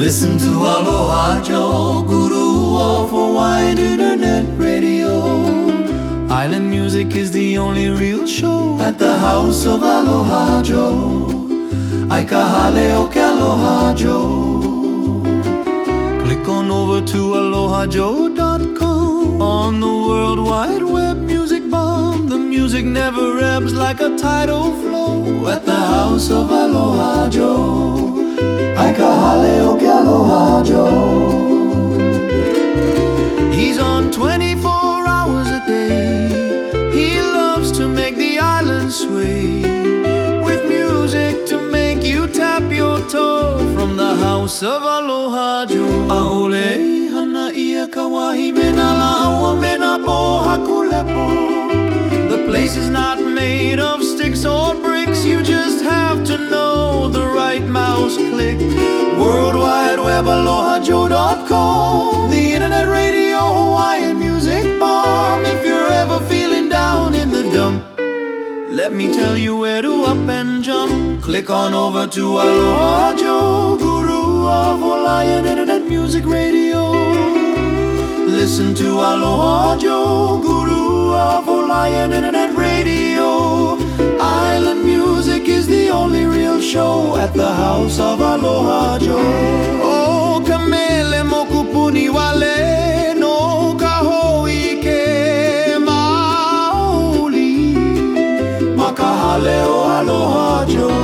Listen to Aloha Joe, guru of Hawaiian Internet Radio. Island music is the only real show at the house of Aloha Joe. Aikahale o ke Aloha Joe. Click on over to alohajoe.com on the World Wide Web music bomb. The music never ebbs like a tidal flow at the house of Aloha Joe. Aikahale from the house of Aloha Joe. Hana ia kawahi me na la'aua me na po hakulepo. The place is not made of sticks or bricks. You just have to know the right mouse click. World Wide Web, AlohaJoe.com. The Internet Radio Hawaiian Music Bomb. If you're ever feeling down in the dump, let me tell you where to up and jump. Click on over to Aloha Music Radio. Listen to Aloha Joe, Guru of Hawaiian Internet Radio. Island music is the only real show at the house of Aloha Joe. Oh, kamele mokupuni wale no kahoi ke maoli. Makahale Aloha Joe.